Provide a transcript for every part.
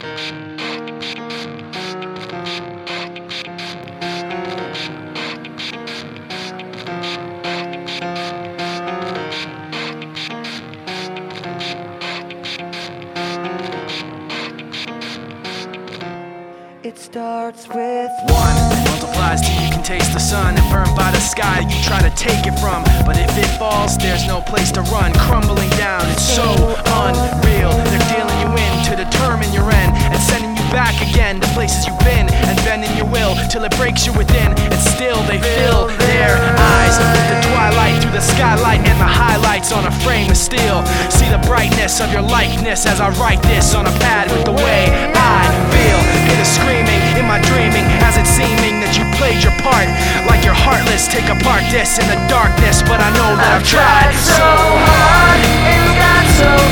It starts with One multiplies till you can taste the sun. And burned by the sky, you try to take it from. But if it falls, there's no place to run. Crumbling down, it's so unreal. Places you've been. And bending your will till it breaks you within. And still they fill their eyes with the twilight through the skylight and the highlights on a frame of steel. See the brightness of your likeness as I write this on a pad with the way I feel. Hear the screaming in my dreaming as it's seeming that you played your part. Like you're heartless, take apart this in the darkness. But I know that I've tried so hard and got so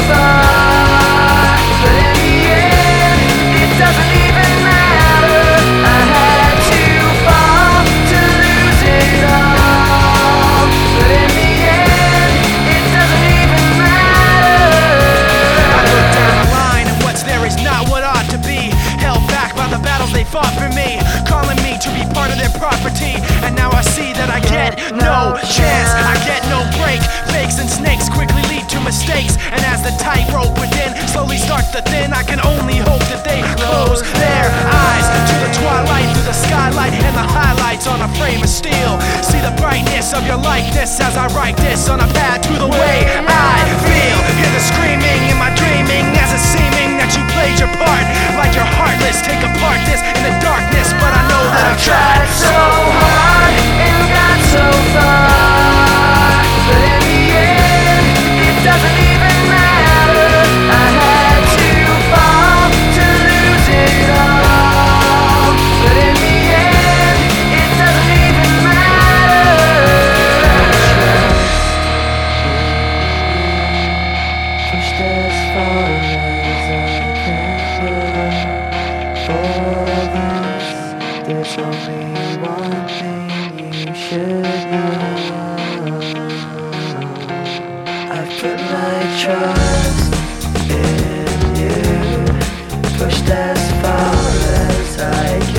mistakes. And as the tightrope within slowly starts to thin, I can only hope that they close their eyes to the twilight through the skylight and the highlights on a frame of steel. See the brightness of your likeness as I write this on a pad to the way pushed as far as I can